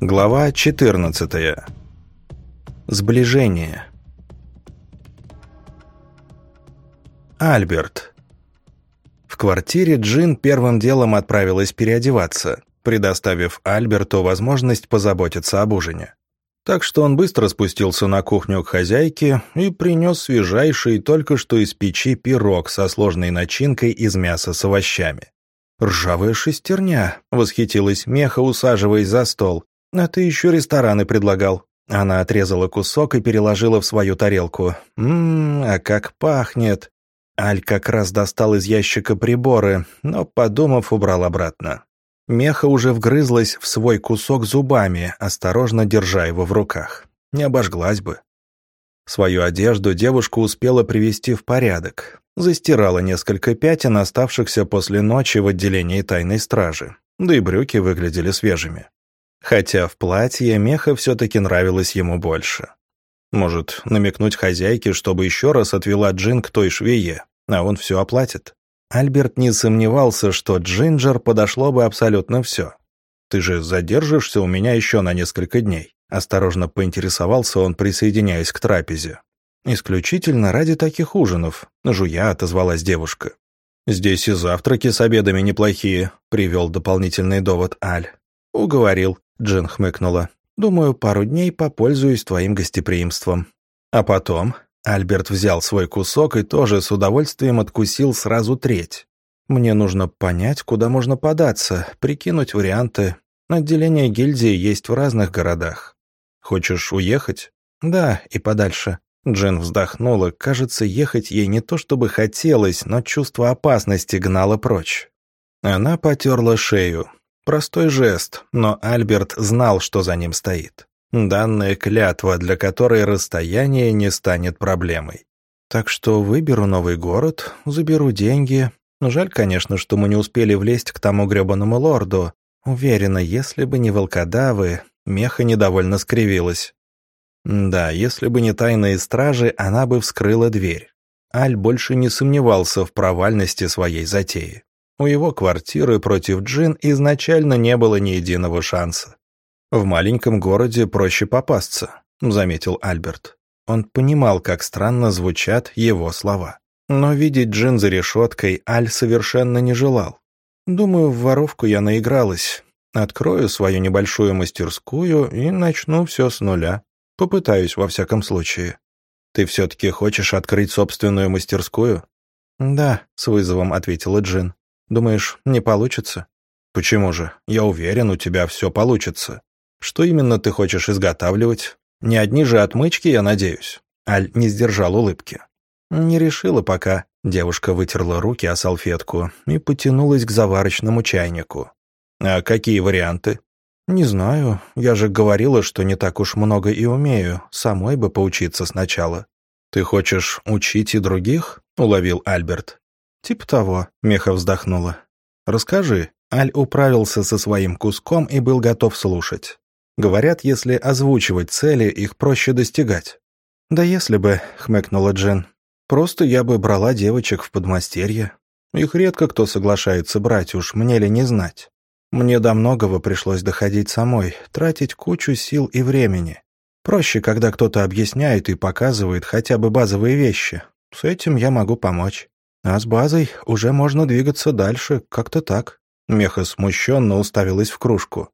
Глава 14. Сближение. Альберт. В квартире Джин первым делом отправилась переодеваться, предоставив Альберту возможность позаботиться об ужине. Так что он быстро спустился на кухню к хозяйке и принес свежайший только что из печи пирог со сложной начинкой из мяса с овощами. «Ржавая шестерня», — восхитилась Меха, усаживаясь за стол. «А ты еще рестораны предлагал». Она отрезала кусок и переложила в свою тарелку. «Ммм, а как пахнет!» Аль как раз достал из ящика приборы, но, подумав, убрал обратно. Меха уже вгрызлась в свой кусок зубами, осторожно держа его в руках. Не обожглась бы. Свою одежду девушка успела привести в порядок. Застирала несколько пятен, оставшихся после ночи в отделении тайной стражи. Да и брюки выглядели свежими. Хотя в платье меха все-таки нравилось ему больше. Может, намекнуть хозяйке, чтобы еще раз отвела Джин к той швее, а он все оплатит. Альберт не сомневался, что Джинджер подошло бы абсолютно все. «Ты же задержишься у меня еще на несколько дней», — осторожно поинтересовался он, присоединяясь к трапезе. «Исключительно ради таких ужинов», — жуя отозвалась девушка. «Здесь и завтраки с обедами неплохие», — привел дополнительный довод Аль. «Уговорил», Джин хмыкнула. «Думаю, пару дней попользуюсь твоим гостеприимством». А потом Альберт взял свой кусок и тоже с удовольствием откусил сразу треть. «Мне нужно понять, куда можно податься, прикинуть варианты. Отделение гильдии есть в разных городах. Хочешь уехать?» «Да, и подальше». Джин вздохнула. Кажется, ехать ей не то чтобы хотелось, но чувство опасности гнало прочь. Она потерла шею. Простой жест, но Альберт знал, что за ним стоит. Данная клятва, для которой расстояние не станет проблемой. Так что выберу новый город, заберу деньги. Жаль, конечно, что мы не успели влезть к тому гребаному лорду. Уверена, если бы не волкодавы, меха недовольно скривилась. Да, если бы не тайные стражи, она бы вскрыла дверь. Аль больше не сомневался в провальности своей затеи. У его квартиры против Джин изначально не было ни единого шанса. «В маленьком городе проще попасться», — заметил Альберт. Он понимал, как странно звучат его слова. Но видеть Джин за решеткой Аль совершенно не желал. «Думаю, в воровку я наигралась. Открою свою небольшую мастерскую и начну все с нуля. Попытаюсь, во всяком случае. Ты все-таки хочешь открыть собственную мастерскую?» «Да», — с вызовом ответила Джин. Думаешь, не получится? Почему же? Я уверен, у тебя все получится. Что именно ты хочешь изготавливать? Не одни же отмычки, я надеюсь. Аль не сдержал улыбки. Не решила пока. Девушка вытерла руки о салфетку и потянулась к заварочному чайнику. А какие варианты? Не знаю. Я же говорила, что не так уж много и умею. Самой бы поучиться сначала. Ты хочешь учить и других? Уловил Альберт. «Типа того», — Меха вздохнула. «Расскажи». Аль управился со своим куском и был готов слушать. Говорят, если озвучивать цели, их проще достигать. «Да если бы», — хмыкнула Джен. «Просто я бы брала девочек в подмастерье. Их редко кто соглашается брать, уж мне ли не знать. Мне до многого пришлось доходить самой, тратить кучу сил и времени. Проще, когда кто-то объясняет и показывает хотя бы базовые вещи. С этим я могу помочь. А с базой уже можно двигаться дальше, как-то так. Меха смущенно уставилась в кружку.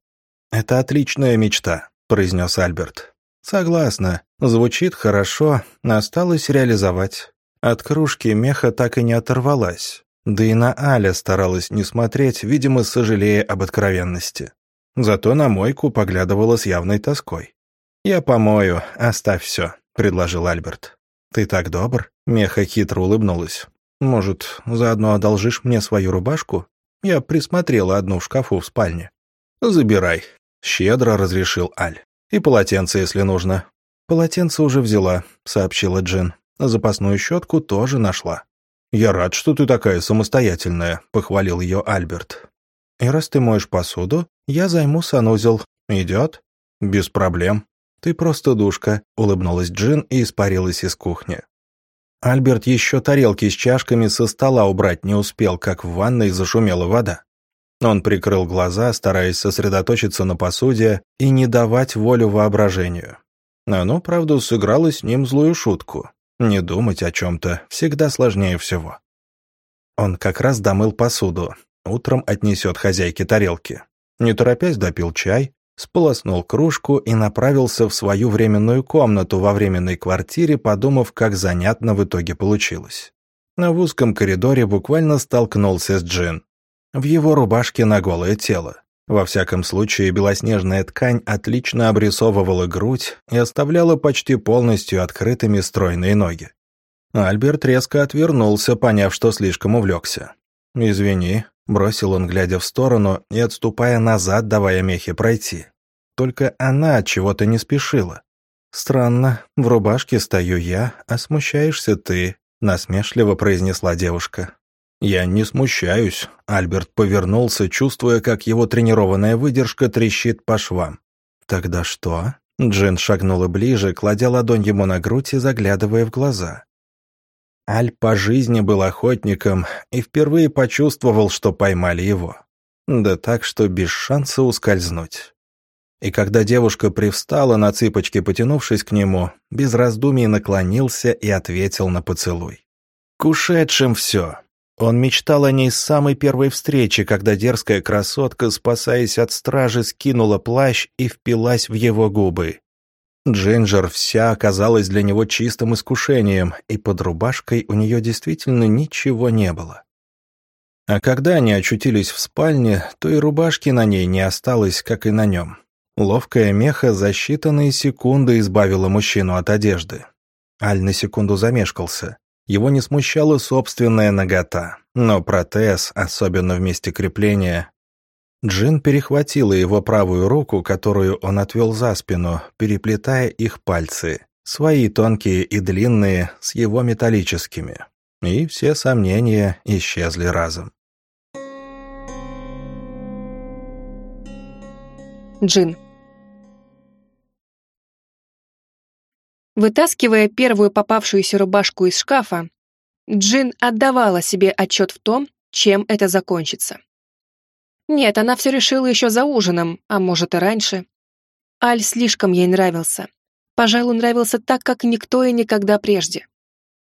«Это отличная мечта», — произнес Альберт. «Согласна. Звучит хорошо, осталось реализовать». От кружки Меха так и не оторвалась. Да и на Аля старалась не смотреть, видимо, сожалея об откровенности. Зато на мойку поглядывала с явной тоской. «Я помою, оставь все», — предложил Альберт. «Ты так добр?» — Меха хитро улыбнулась. Может, заодно одолжишь мне свою рубашку? Я присмотрела одну в шкафу в спальне. Забирай. Щедро разрешил Аль. И полотенце, если нужно. Полотенце уже взяла, сообщила Джин. Запасную щетку тоже нашла. «Я рад, что ты такая самостоятельная», — похвалил ее Альберт. «И раз ты моешь посуду, я займу санузел. Идет?» «Без проблем». «Ты просто душка», — улыбнулась Джин и испарилась из кухни. Альберт еще тарелки с чашками со стола убрать не успел, как в ванной зашумела вода. Он прикрыл глаза, стараясь сосредоточиться на посуде и не давать волю воображению. Оно, правда, сыграло с ним злую шутку. Не думать о чем-то всегда сложнее всего. Он как раз домыл посуду. Утром отнесет хозяйке тарелки. Не торопясь допил чай, сполоснул кружку и направился в свою временную комнату во временной квартире, подумав, как занятно в итоге получилось. На узком коридоре буквально столкнулся с Джин в его рубашке на голое тело. Во всяком случае, белоснежная ткань отлично обрисовывала грудь и оставляла почти полностью открытыми стройные ноги. Альберт резко отвернулся, поняв, что слишком увлекся. «Извини», — бросил он, глядя в сторону и отступая назад, давая Мехе пройти. Только она от чего-то не спешила. «Странно, в рубашке стою я, а смущаешься ты», — насмешливо произнесла девушка. «Я не смущаюсь», — Альберт повернулся, чувствуя, как его тренированная выдержка трещит по швам. «Тогда что?» Джин шагнула ближе, кладя ладонь ему на грудь и заглядывая в глаза. Аль по жизни был охотником и впервые почувствовал, что поймали его. Да так, что без шанса ускользнуть. И когда девушка привстала на цыпочки, потянувшись к нему, без раздумий наклонился и ответил на поцелуй. «К ушедшим все. Он мечтал о ней с самой первой встречи, когда дерзкая красотка, спасаясь от стражи, скинула плащ и впилась в его губы. Джинджер вся оказалась для него чистым искушением, и под рубашкой у нее действительно ничего не было. А когда они очутились в спальне, то и рубашки на ней не осталось, как и на нем. Ловкая меха за считанные секунды избавила мужчину от одежды. Аль на секунду замешкался. Его не смущала собственная нагота, но протез, особенно в месте крепления... Джин перехватила его правую руку, которую он отвел за спину, переплетая их пальцы, свои тонкие и длинные, с его металлическими. И все сомнения исчезли разом. Джин. Вытаскивая первую попавшуюся рубашку из шкафа, Джин отдавала себе отчет в том, чем это закончится. Нет, она все решила еще за ужином, а может и раньше. Аль слишком ей нравился. Пожалуй, нравился так, как никто и никогда прежде.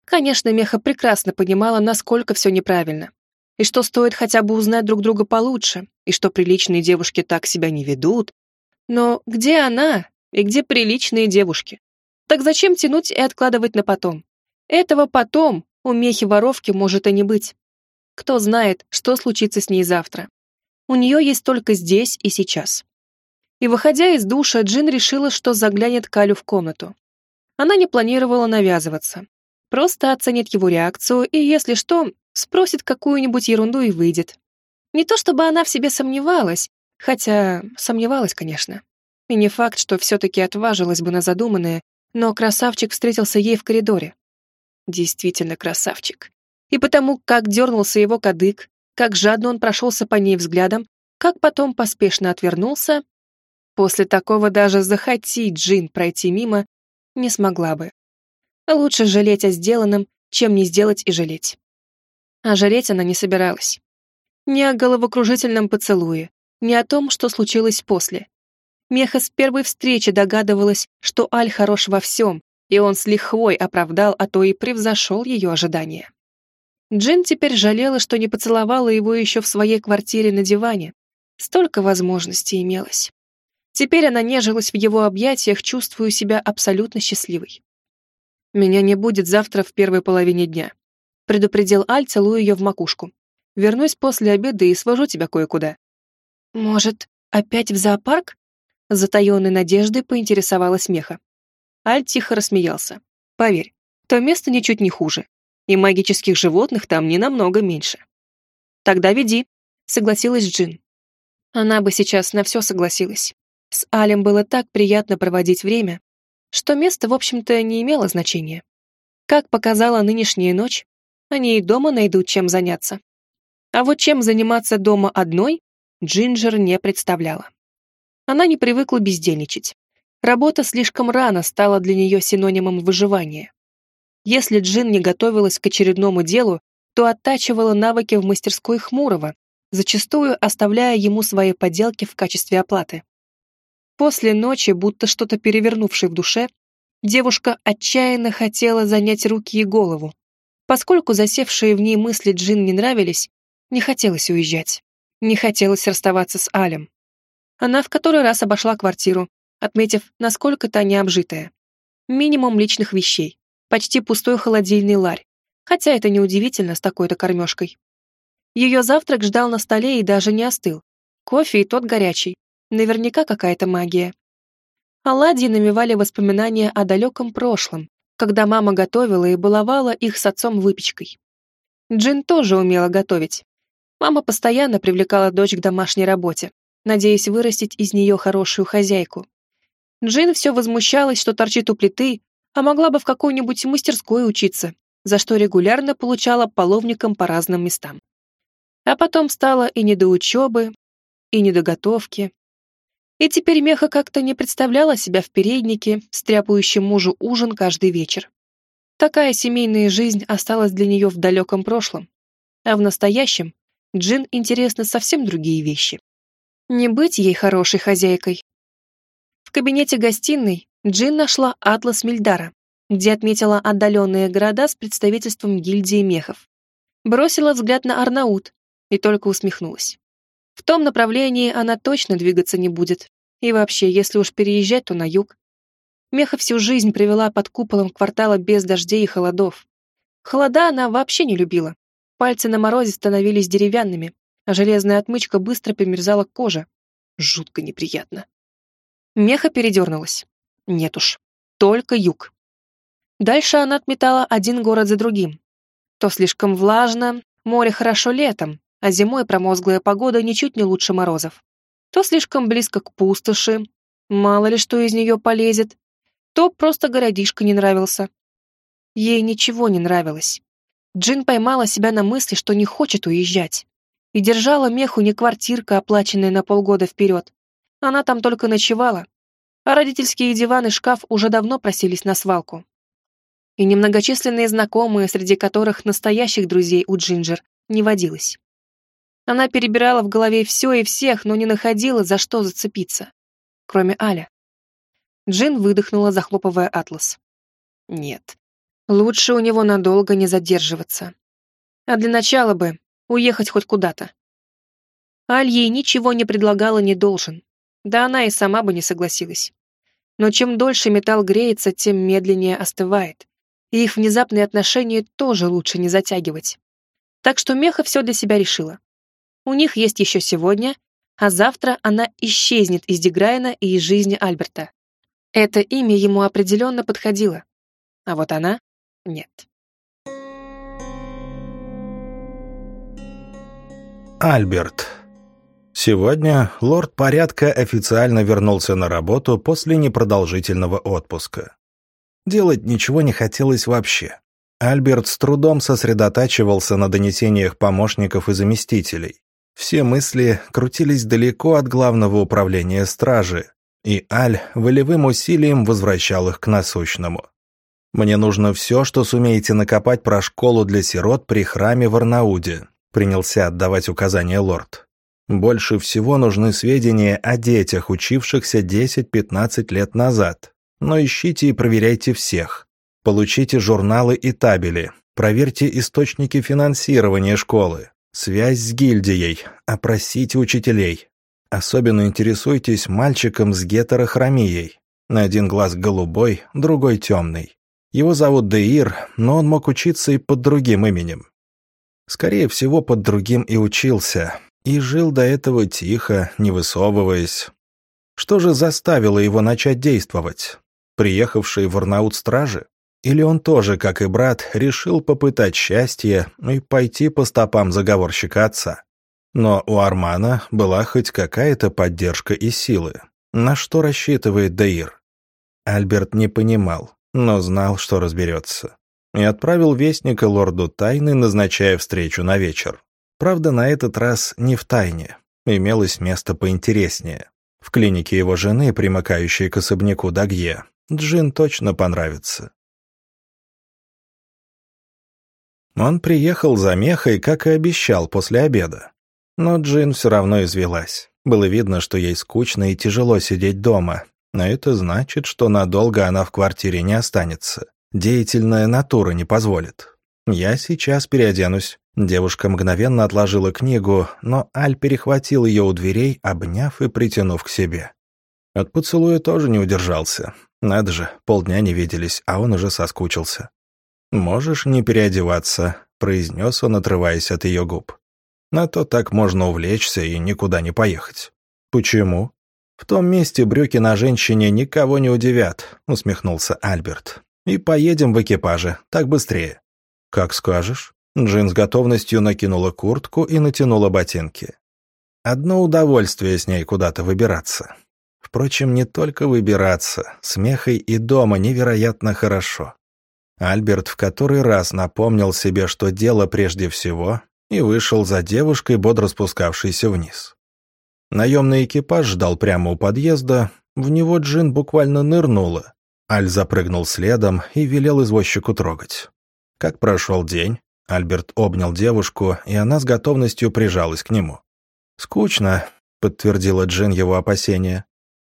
Конечно, Меха прекрасно понимала, насколько все неправильно. И что стоит хотя бы узнать друг друга получше, и что приличные девушки так себя не ведут. Но где она и где приличные девушки? Так зачем тянуть и откладывать на потом? Этого потом у Мехи-воровки может и не быть. Кто знает, что случится с ней завтра. У нее есть только здесь и сейчас. И выходя из душа, Джин решила, что заглянет Калю в комнату. Она не планировала навязываться. Просто оценит его реакцию и, если что, спросит какую-нибудь ерунду и выйдет. Не то чтобы она в себе сомневалась, хотя сомневалась, конечно. И не факт, что все-таки отважилась бы на задуманное, но красавчик встретился ей в коридоре. Действительно красавчик. И потому, как дернулся его кадык, как жадно он прошелся по ней взглядом, как потом поспешно отвернулся, после такого даже захотеть Джин пройти мимо не смогла бы. Лучше жалеть о сделанном, чем не сделать и жалеть. А жалеть она не собиралась. Ни о головокружительном поцелуе, ни о том, что случилось после, Меха с первой встречи догадывалась, что Аль хорош во всем, и он с лихвой оправдал, а то и превзошел ее ожидания. Джин теперь жалела, что не поцеловала его еще в своей квартире на диване. Столько возможностей имелось. Теперь она нежилась в его объятиях, чувствуя себя абсолютно счастливой. «Меня не будет завтра в первой половине дня», предупредил Аль, целуя ее в макушку. «Вернусь после обеда и свожу тебя кое-куда». «Может, опять в зоопарк?» С затаенной надеждой поинтересовалась Меха. Аль тихо рассмеялся. «Поверь, то место ничуть не хуже, и магических животных там не намного меньше». «Тогда веди», — согласилась Джин. Она бы сейчас на все согласилась. С Алем было так приятно проводить время, что место, в общем-то, не имело значения. Как показала нынешняя ночь, они и дома найдут чем заняться. А вот чем заниматься дома одной, Джинджер не представляла. Она не привыкла бездельничать. Работа слишком рано стала для нее синонимом выживания. Если Джин не готовилась к очередному делу, то оттачивала навыки в мастерской Хмурого, зачастую оставляя ему свои поделки в качестве оплаты. После ночи, будто что-то перевернувшей в душе, девушка отчаянно хотела занять руки и голову. Поскольку засевшие в ней мысли Джин не нравились, не хотелось уезжать. Не хотелось расставаться с Алем. Она в который раз обошла квартиру, отметив, насколько та необжитая. Минимум личных вещей, почти пустой холодильный ларь, хотя это неудивительно с такой-то кормежкой. Ее завтрак ждал на столе и даже не остыл. Кофе и тот горячий, Наверняка какая-то магия. Оладьи намевали воспоминания о далеком прошлом, когда мама готовила и баловала их с отцом выпечкой. Джин тоже умела готовить. Мама постоянно привлекала дочь к домашней работе, надеясь вырастить из нее хорошую хозяйку. Джин все возмущалась, что торчит у плиты, а могла бы в какой-нибудь мастерской учиться, за что регулярно получала половником по разным местам. А потом стало и не до учебы, и не до готовки, и теперь Меха как-то не представляла себя в переднике, стряпающем мужу ужин каждый вечер. Такая семейная жизнь осталась для нее в далеком прошлом. А в настоящем Джин интересны совсем другие вещи. Не быть ей хорошей хозяйкой. В кабинете гостиной Джин нашла атлас Мильдара, где отметила отдаленные города с представительством гильдии мехов. Бросила взгляд на Арнаут и только усмехнулась. В том направлении она точно двигаться не будет. И вообще, если уж переезжать, то на юг. Меха всю жизнь провела под куполом квартала без дождей и холодов. Холода она вообще не любила. Пальцы на морозе становились деревянными, а железная отмычка быстро примерзала к коже. Жутко неприятно. Меха передернулась. Нет уж, только юг. Дальше она отметала один город за другим. То слишком влажно, море хорошо летом, а зимой промозглая погода ничуть не лучше морозов. То слишком близко к пустоши, мало ли что из нее полезет, то просто городишко не нравился. Ей ничего не нравилось. Джин поймала себя на мысли, что не хочет уезжать. И держала меху не квартирка, оплаченная на полгода вперед. Она там только ночевала. А родительские диван и шкаф уже давно просились на свалку. И немногочисленные знакомые, среди которых настоящих друзей у Джинджер, не водилось. Она перебирала в голове все и всех, но не находила, за что зацепиться. Кроме Аля. Джин выдохнула, захлопывая атлас. Нет. Лучше у него надолго не задерживаться. А для начала бы уехать хоть куда-то. Аль ей ничего не предлагала не должен. Да она и сама бы не согласилась. Но чем дольше металл греется, тем медленнее остывает. И их внезапные отношения тоже лучше не затягивать. Так что Меха все для себя решила. У них есть еще сегодня, а завтра она исчезнет из Деграйна и из жизни Альберта. Это имя ему определенно подходило. А вот она — нет. Альберт. Сегодня лорд порядка официально вернулся на работу после непродолжительного отпуска. Делать ничего не хотелось вообще. Альберт с трудом сосредотачивался на донесениях помощников и заместителей. Все мысли крутились далеко от главного управления стражи, и Аль волевым усилием возвращал их к насущному. «Мне нужно все, что сумеете накопать про школу для сирот при храме в Арнауде», принялся отдавать указания лорд. «Больше всего нужны сведения о детях, учившихся 10-15 лет назад. Но ищите и проверяйте всех. Получите журналы и табели, проверьте источники финансирования школы, Связь с гильдией. Опросите учителей. Особенно интересуйтесь мальчиком с гетерохромией. На один глаз голубой, другой темный. Его зовут Деир, но он мог учиться и под другим именем. Скорее всего, под другим и учился. И жил до этого тихо, не высовываясь. Что же заставило его начать действовать? Приехавшие в Арнаут стражи? Или он тоже, как и брат, решил попытать счастье и пойти по стопам заговорщика отца? Но у Армана была хоть какая-то поддержка и силы. На что рассчитывает Даир? Альберт не понимал, но знал, что разберется. И отправил вестника лорду Тайны, назначая встречу на вечер. Правда, на этот раз не в тайне. Имелось место поинтереснее. В клинике его жены, примыкающей к особняку Дагье, Джин точно понравится. Он приехал за Мехой, как и обещал, после обеда. Но Джин все равно извелась. Было видно, что ей скучно и тяжело сидеть дома. Но это значит, что надолго она в квартире не останется. Деятельная натура не позволит. «Я сейчас переоденусь». Девушка мгновенно отложила книгу, но Аль перехватил ее у дверей, обняв и притянув к себе. От поцелуя тоже не удержался. Надо же, полдня не виделись, а он уже соскучился. «Можешь не переодеваться», — произнес он, отрываясь от ее губ. «На то так можно увлечься и никуда не поехать». «Почему?» «В том месте брюки на женщине никого не удивят», — усмехнулся Альберт. «И поедем в экипаже, так быстрее». «Как скажешь». Джин с готовностью накинула куртку и натянула ботинки. Одно удовольствие с ней куда-то выбираться. Впрочем, не только выбираться, с Мехой и дома невероятно хорошо. Альберт в который раз напомнил себе, что дело прежде всего, и вышел за девушкой, бодро спускавшейся вниз. Наемный экипаж ждал прямо у подъезда, в него Джин буквально нырнула. Аль запрыгнул следом и велел извозчику трогать. Как прошел день, Альберт обнял девушку, и она с готовностью прижалась к нему. «Скучно», — подтвердила Джин его опасения.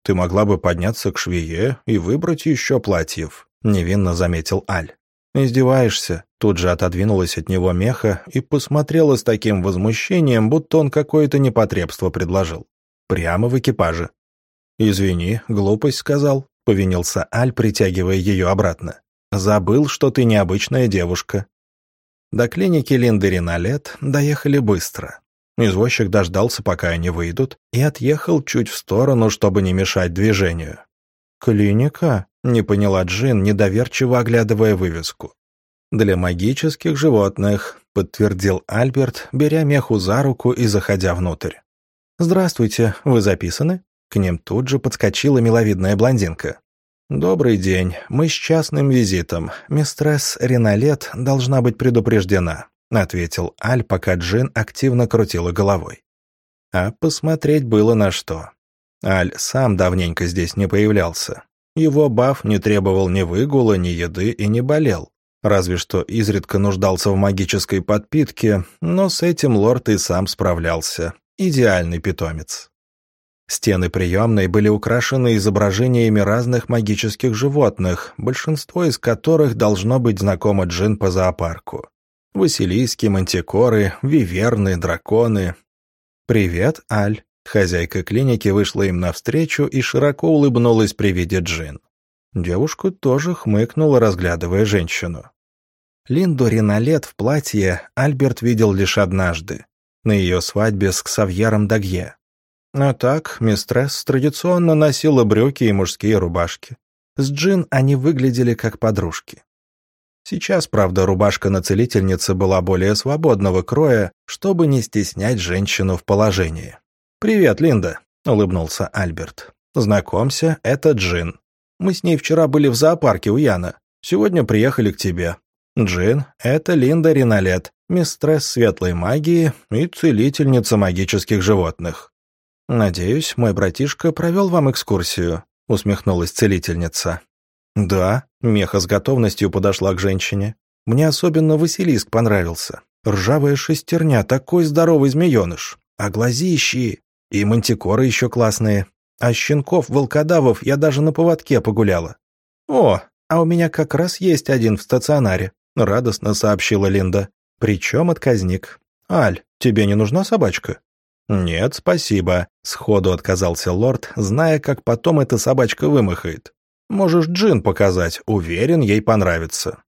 «Ты могла бы подняться к швее и выбрать еще платьев», — невинно заметил Аль. «Издеваешься?» Тут же отодвинулась от него меха и посмотрела с таким возмущением, будто он какое-то непотребство предложил. Прямо в экипаже. «Извини, глупость сказал», — повинился Аль, притягивая ее обратно. Забыл, что ты необычная девушка». До клиники Линды Риналет доехали быстро. Извозчик дождался, пока они выйдут, и отъехал чуть в сторону, чтобы не мешать движению. «Клиника?» — не поняла Джин, недоверчиво оглядывая вывеску. «Для магических животных», — подтвердил Альберт, беря меху за руку и заходя внутрь. «Здравствуйте, вы записаны?» К ним тут же подскочила миловидная блондинка. «Добрый день. Мы с частным визитом. Мистресс Риналет должна быть предупреждена», — ответил Аль, пока Джин активно крутила головой. А посмотреть было на что. Аль сам давненько здесь не появлялся. Его баф не требовал ни выгула, ни еды и не болел. Разве что изредка нуждался в магической подпитке, но с этим лорд и сам справлялся. Идеальный питомец. Стены приемной были украшены изображениями разных магических животных, большинство из которых должно быть знакомо Джин по зоопарку. Василиски, мантикоры, виверны, драконы. «Привет, Аль». Хозяйка клиники вышла им навстречу и широко улыбнулась при виде Джин. Девушка тоже хмыкнула, разглядывая женщину. Линду Риналет в платье Альберт видел лишь однажды, на ее свадьбе с Ксавьером Дагье. А так, мистресс традиционно носила брюки и мужские рубашки. С Джин они выглядели как подружки. Сейчас, правда, рубашка на целительнице была более свободного кроя, чтобы не стеснять женщину в положении. «Привет, Линда», — улыбнулся Альберт. «Знакомься, это Джин. Мы с ней вчера были в зоопарке у Яна. Сегодня приехали к тебе. Джин — это Линда Риналет, мистресс светлой магии и целительница магических животных. «Надеюсь, мой братишка провел вам экскурсию», — усмехнулась целительница. «Да», — Меха с готовностью подошла к женщине. «Мне особенно Василиск понравился. Ржавая шестерня, такой здоровый змееныш. А глазищи! И мантикоры еще классные. А щенков-волкодавов я даже на поводке погуляла». «О, а у меня как раз есть один в стационаре», — радостно сообщила Линда. «Причем отказник. Аль, тебе не нужна собачка?» «Нет, спасибо», — сходу отказался лорд, зная, как потом эта собачка вымахает. «Можешь Джин показать, уверен, ей понравится».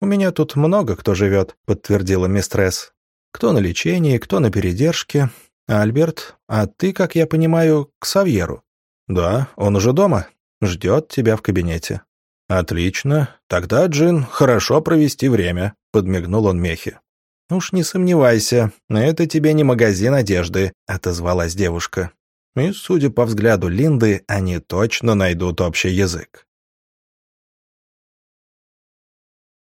«У меня тут много кто живет», — подтвердила мистресс. «Кто на лечении, кто на передержке. Альберт, а ты, как я понимаю, к Савьеру?» «Да, он уже дома. Ждет тебя в кабинете». «Отлично. Тогда, Джин, хорошо провести время», — подмигнул он Мехе. «Уж не сомневайся, это тебе не магазин одежды», — отозвалась девушка. И, судя по взгляду Линды, они точно найдут общий язык.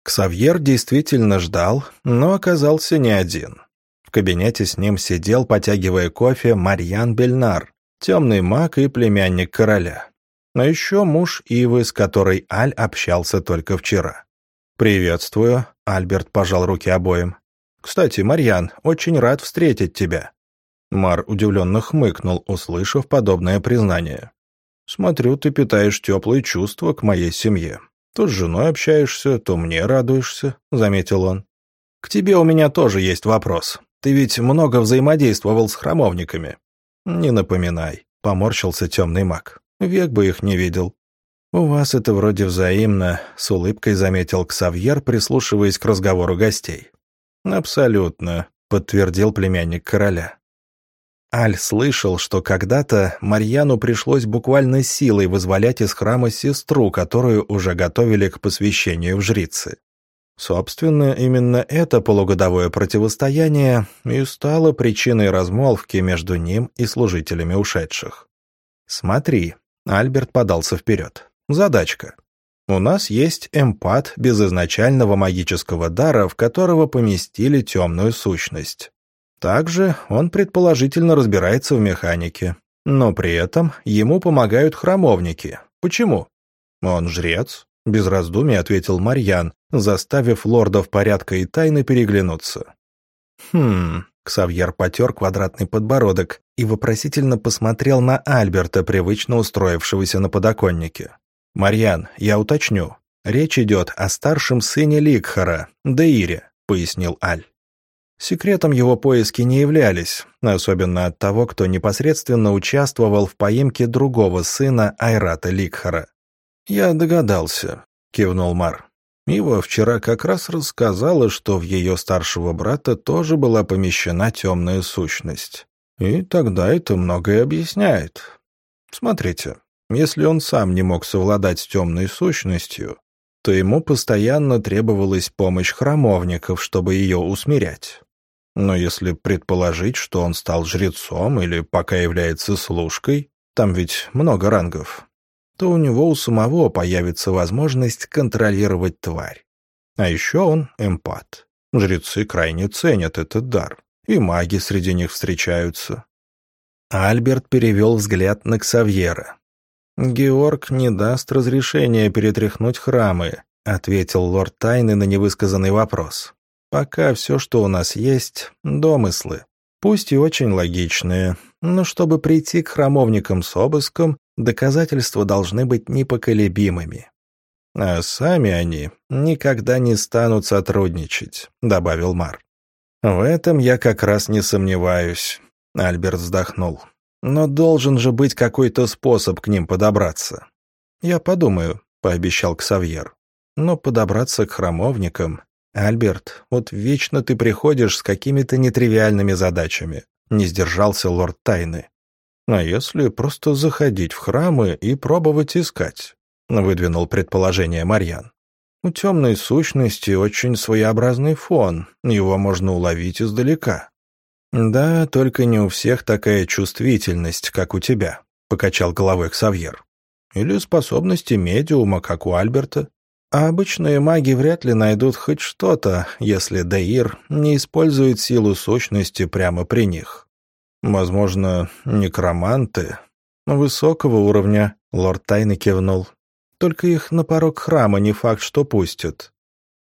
Ксавьер действительно ждал, но оказался не один. В кабинете с ним сидел, потягивая кофе, Марьян Бельнар, темный маг и племянник короля. А еще муж Ивы, с которой Аль общался только вчера. «Приветствую», — Альберт пожал руки обоим. «Кстати, Марьян, очень рад встретить тебя». Мар удивленно хмыкнул, услышав подобное признание. «Смотрю, ты питаешь теплые чувства к моей семье. То с женой общаешься, то мне радуешься», — заметил он. «К тебе у меня тоже есть вопрос. Ты ведь много взаимодействовал с храмовниками». «Не напоминай», — поморщился темный маг. «Век бы их не видел». «У вас это вроде взаимно», — с улыбкой заметил Ксавьер, прислушиваясь к разговору гостей. «Абсолютно», — подтвердил племянник короля. Аль слышал, что когда-то Марьяну пришлось буквально силой вызволять из храма сестру, которую уже готовили к посвящению в жрицы. Собственно, именно это полугодовое противостояние и стало причиной размолвки между ним и служителями ушедших. «Смотри», — Альберт подался вперед, — «задачка. У нас есть эмпат без изначального магического дара, в которого поместили темную сущность. Также он предположительно разбирается в механике. Но при этом ему помогают храмовники. Почему? Он жрец, без раздумий ответил Марьян, заставив лордов порядка и тайны переглянуться. Хм, Ксавьер потер квадратный подбородок и вопросительно посмотрел на Альберта, привычно устроившегося на подоконнике. «Марьян, я уточню. Речь идет о старшем сыне Ликхара, Деире», — пояснил Аль. Секретом его поиски не являлись, особенно от того, кто непосредственно участвовал в поимке другого сына Айрата Ликхара. «Я догадался», — кивнул Мар. Ива вчера как раз рассказала, что в ее старшего брата тоже была помещена темная сущность. И тогда это многое объясняет. Смотрите, если он сам не мог совладать с темной сущностью, то ему постоянно требовалась помощь храмовников, чтобы ее усмирять. Но если предположить, что он стал жрецом или пока является служкой, там ведь много рангов, то у него у самого появится возможность контролировать тварь. А еще он эмпат. Жрецы крайне ценят этот дар, и маги среди них встречаются. Альберт перевел взгляд на Ксавьера. «Георг не даст разрешения перетряхнуть храмы», — ответил лорд Тайны на невысказанный вопрос. Пока все, что у нас есть, — домыслы. Пусть и очень логичные, но чтобы прийти к храмовникам с обыском, доказательства должны быть непоколебимыми. А сами они никогда не станут сотрудничать, — добавил Мар. В этом я как раз не сомневаюсь, — Альберт вздохнул. Но должен же быть какой-то способ к ним подобраться. Я подумаю, — пообещал Ксавьер. Но подобраться к храмовникам «Альберт, вот вечно ты приходишь с какими-то нетривиальными задачами», — не сдержался лорд Тайны. «А если просто заходить в храмы и пробовать искать?» — выдвинул предположение Марьян. «У темной сущности очень своеобразный фон, его можно уловить издалека». «Да, только не у всех такая чувствительность, как у тебя», — покачал головой Ксавьер. «Или способности медиума, как у Альберта. А обычные маги вряд ли найдут хоть что-то, если Деир не использует силу сущности прямо при них. Возможно, некроманты высокого уровня, лорд Тайны кивнул. Только их на порог храма не факт, что пустят.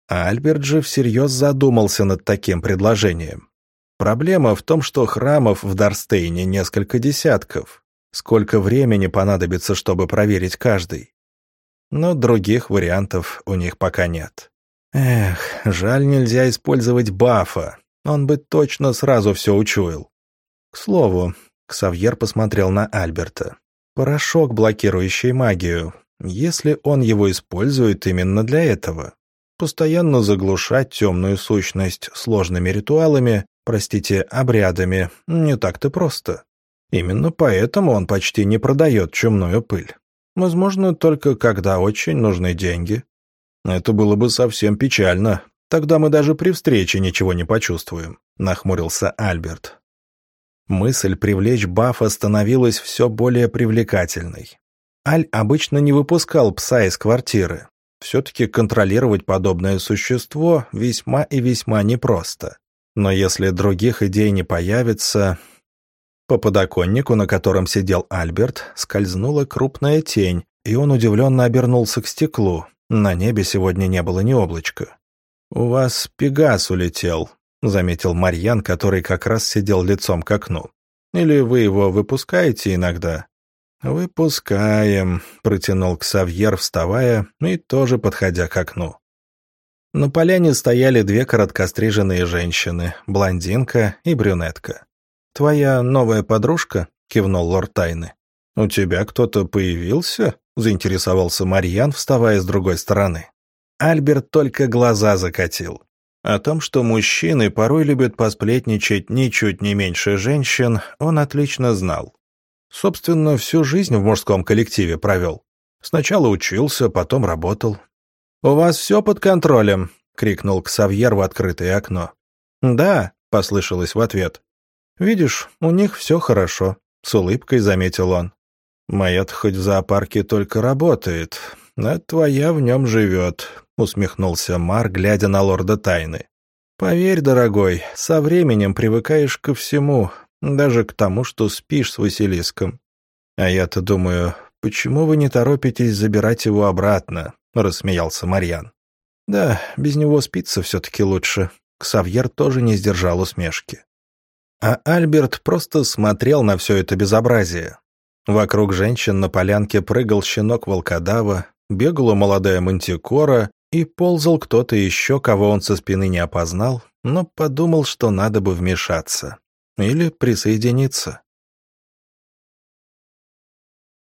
А Альберт же всерьез задумался над таким предложением. Проблема в том, что храмов в Дарстейне несколько десятков. Сколько времени понадобится, чтобы проверить каждый? но других вариантов у них пока нет. Эх, жаль, нельзя использовать бафа. Он бы точно сразу все учуял. К слову, Ксавьер посмотрел на Альберта. Порошок, блокирующий магию. Если он его использует именно для этого. Постоянно заглушать темную сущность сложными ритуалами, простите, обрядами, не так-то просто. Именно поэтому он почти не продает чумную пыль. Возможно, только когда очень нужны деньги. Это было бы совсем печально. Тогда мы даже при встрече ничего не почувствуем», — нахмурился Альберт. Мысль привлечь Бафа становилась все более привлекательной. Аль обычно не выпускал пса из квартиры. Все-таки контролировать подобное существо весьма и весьма непросто. Но если других идей не появится, по подоконнику, на котором сидел Альберт, скользнула крупная тень, и он удивленно обернулся к стеклу. На небе сегодня не было ни облачка. «У вас Пегас улетел», — заметил Марьян, который как раз сидел лицом к окну. Или вы его выпускаете иногда?» «Выпускаем», — протянул Ксавьер, вставая и тоже подходя к окну. На поляне стояли две короткостриженные женщины, блондинка и брюнетка. «Твоя новая подружка?» — кивнул лорд Тайны. «У тебя кто-то появился?» — заинтересовался Марьян, вставая с другой стороны. Альберт только глаза закатил. О том, что мужчины порой любят посплетничать ничуть не меньше женщин, он отлично знал. Собственно, всю жизнь в мужском коллективе провел. Сначала учился, потом работал. «У вас все под контролем?» — крикнул Ксавьер в открытое окно. «Да», — послышалось в ответ. «Видишь, у них все хорошо», — с улыбкой заметил он. «Моя-то хоть в зоопарке только работает, а твоя в нем живет», — усмехнулся Мар, глядя на лорда тайны. «Поверь, дорогой, со временем привыкаешь ко всему, даже к тому, что спишь с Василиском. А я-то думаю, почему вы не торопитесь забирать его обратно? — рассмеялся Марьян. «Да, без него спится все-таки лучше». Ксавьер тоже не сдержал усмешки. А Альберт просто смотрел на все это безобразие. Вокруг женщин на полянке прыгал щенок волкодава, бегала молодая мантикора и ползал кто-то еще, кого он со спины не опознал, но подумал, что надо бы вмешаться. Или присоединиться.